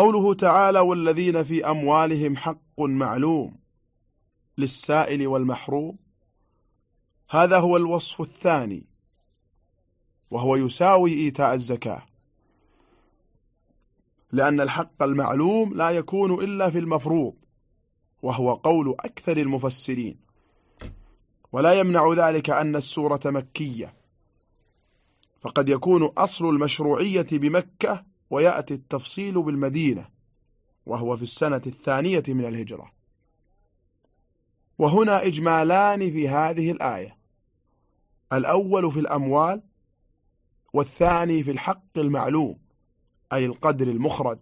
قوله تعالى والذين في أموالهم حق معلوم للسائل والمحروم هذا هو الوصف الثاني وهو يساوي إيتاء الزكاة. لأن الحق المعلوم لا يكون إلا في المفروض وهو قول أكثر المفسرين. ولا يمنع ذلك أن السورة مكية فقد يكون أصل المشروعية بمكة ويأتي التفصيل بالمدينة وهو في السنة الثانية من الهجرة. وهنا إجمالان في هذه الآية. الأول في الأموال والثاني في الحق المعلوم أي القدر المخرج.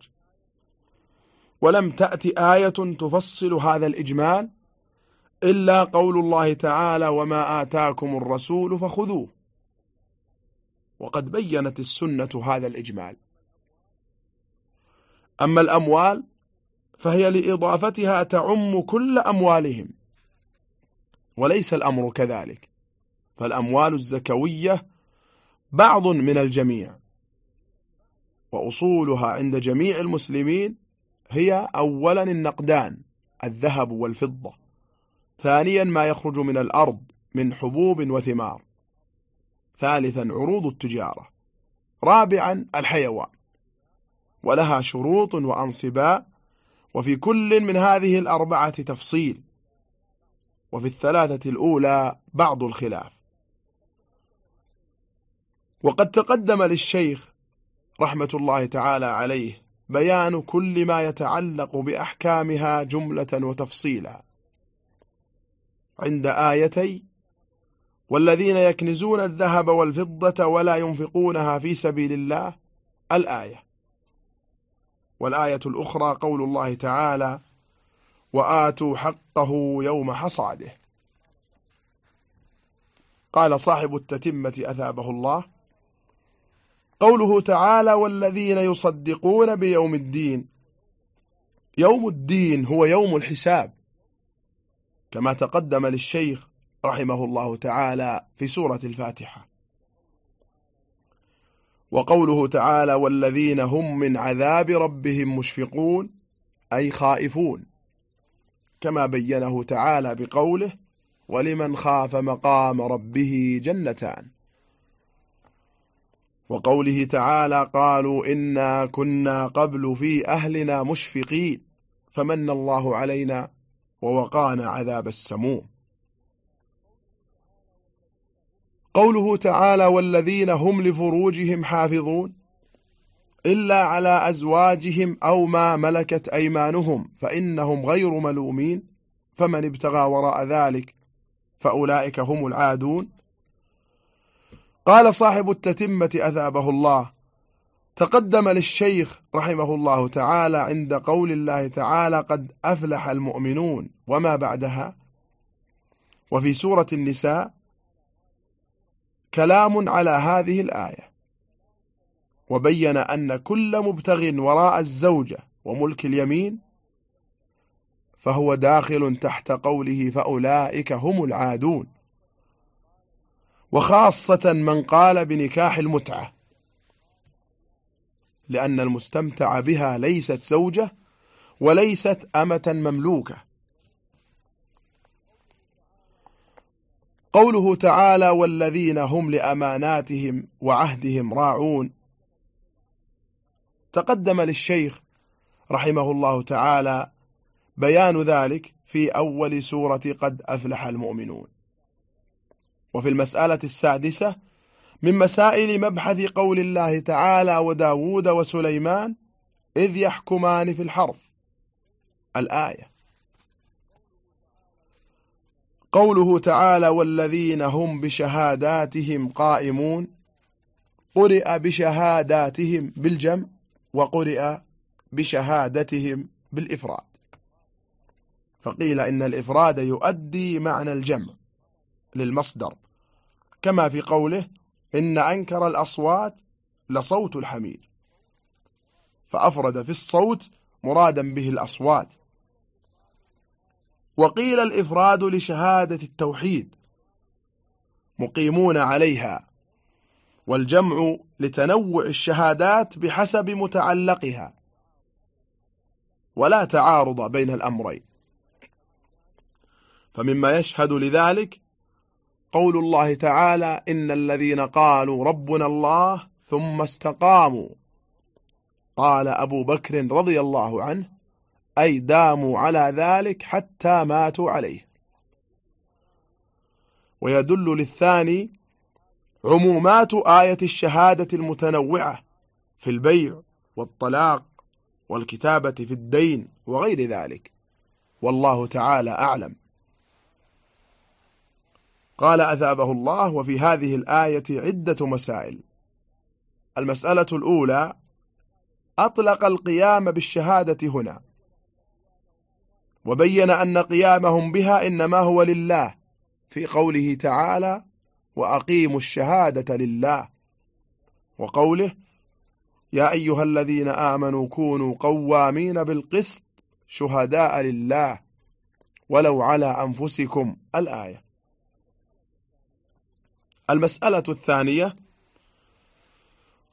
ولم تأتي آية تفصل هذا الإجمال إلا قول الله تعالى وما آتاكم الرسول فخذوه وقد بينت السنة هذا الإجمال. أما الأموال فهي لإضافتها تعم كل أموالهم وليس الأمر كذلك. فالأموال الزكوية بعض من الجميع وأصولها عند جميع المسلمين هي أولا النقدان الذهب والفضة ثانيا ما يخرج من الأرض من حبوب وثمار ثالثا عروض التجارة رابعا الحيوان. ولها شروط وأنصباء وفي كل من هذه الأربعة تفصيل وفي الثلاثة الأولى بعض الخلاف. وقد تقدم للشيخ رحمة الله تعالى عليه بيان كل ما يتعلق بأحكامها جملة وتفصيلا. عند آيتي والذين يكنزون الذهب والفضة ولا ينفقونها في سبيل الله الآية والآية الأخرى قول الله تعالى وآتوا حقه يوم حصاده. قال صاحب التتمة أثابه الله قوله تعالى والذين يصدقون بيوم الدين. يوم الدين هو يوم الحساب. كما تقدم للشيخ رحمه الله تعالى في سورة الفاتحة. وقوله تعالى والذين هم من عذاب ربهم مشفقون أي خائفون. كما بينه تعالى بقوله ولمن خاف مقام ربه جنتان. وقوله تعالى قالوا إنا كنا قبل في أهلنا مشفقين فمن الله علينا ووقانا عذاب السموم. قوله تعالى والذين هم لفروجهم حافظون إلا على أزواجهم أو ما ملكت أيمانهم فإنهم غير ملومين فمن ابتغى وراء ذلك فأولئك هم العادون. قال صاحب التتمة أثابه الله. تقدم للشيخ رحمه الله تعالى عند قول الله تعالى قد أفلح المؤمنون وما بعدها. وفي سورة النساء كلام على هذه الآية. وبين أن كل مبتغ وراء الزوجة وملك اليمين فهو داخل تحت قوله فأولئك هم العادون. وخاصة من قال بنكاح المتعة لأن المستمتع بها ليست زوجة وليست أمة مملوكة. قوله تعالى والذين هم لأماناتهم وعهدهم راعون. تقدم للشيخ رحمه الله تعالى بيان ذلك في أول سورة قد أفلح المؤمنون. وفي المسألة السادسة من مسائل مبحث قول الله تعالى وداود وسليمان إذ يحكمان في الحرث الآية قوله تعالى والذين هم بشهاداتهم قائمون قرئ بشهاداتهم بالجمع وقرئ بشهادتهم بالإفراد. فقيل إن الإفراد يؤدي معنى الجمع للمصدر. كما في قوله إن أنكر الأصوات لصوت الحمير فأفرد في الصوت مرادا به الأصوات. وقيل الإفراد لشهادة التوحيد مقيمون عليها والجمع لتنوع الشهادات بحسب متعلقها ولا تعارض بين الأمرين. فمما يشهد لذلك قول الله تعالى إن الذين قالوا ربنا الله ثم استقاموا. قال أبو بكر رضي الله عنه أي داموا على ذلك حتى ماتوا عليه. ويدل للثاني عمومات آية الشهادة المتنوعة في البيع والطلاق والكتابة في الدين وغير ذلك. والله تعالى أعلم. قال أثابه الله وفي هذه الآية عدة مسائل. المسألة الأولى أطلق القيام بالشهادة هنا. وبين أن قيامهم بها إنما هو لله في قوله تعالى وأقيموا الشهادة لله. وقوله يا أيها الذين آمنوا كونوا قوامين بالقسط شهداء لله ولو على أنفسكم. الآية. المسألة الثانية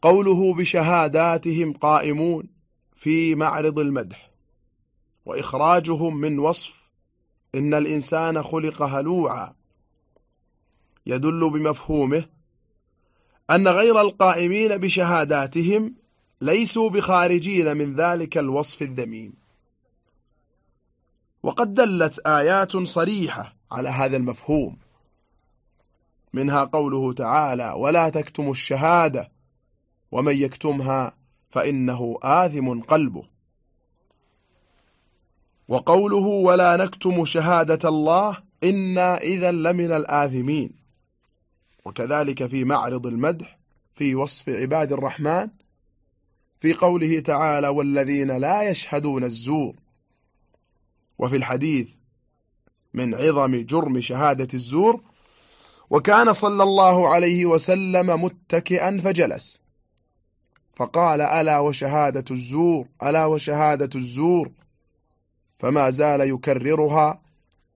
قوله بشهاداتهم قائمون في معرض المدح. وإخراجهم من وصف إن الإنسان خلق هلوعا. يدل بمفهومه أن غير القائمين بشهاداتهم ليسوا بخارجين من ذلك الوصف الذميم. وقد دلت آيات صريحة على هذا المفهوم. منها قوله تعالى ولا تكتموا الشهادة ومن يكتمها فإنه آثم قلبه. وقوله ولا نكتم شهادة الله إنا إذا لمن الآثمين. وكذلك في معرض المدح في وصف عباد الرحمن في قوله تعالى والذين لا يشهدون الزور. وفي الحديث من عظم جرم شهادة الزور وكان صلى الله عليه وسلم متكئا فجلس. فقال ألا وشهادة الزور ألا وشهادة الزور؟ فما زال يكررها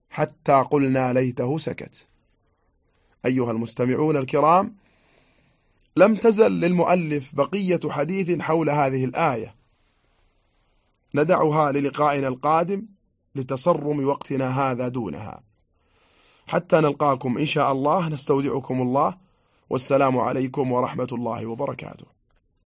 حتى قلنا ليته سكت. أيها المستمعون الكرام لم تزل للمؤلف بقية حديث حول هذه الآية. ندعها للقائنا القادم لتصرم وقتنا هذا دونها. حتى نلقاكم إن شاء الله نستودعكم الله والسلام عليكم ورحمة الله وبركاته.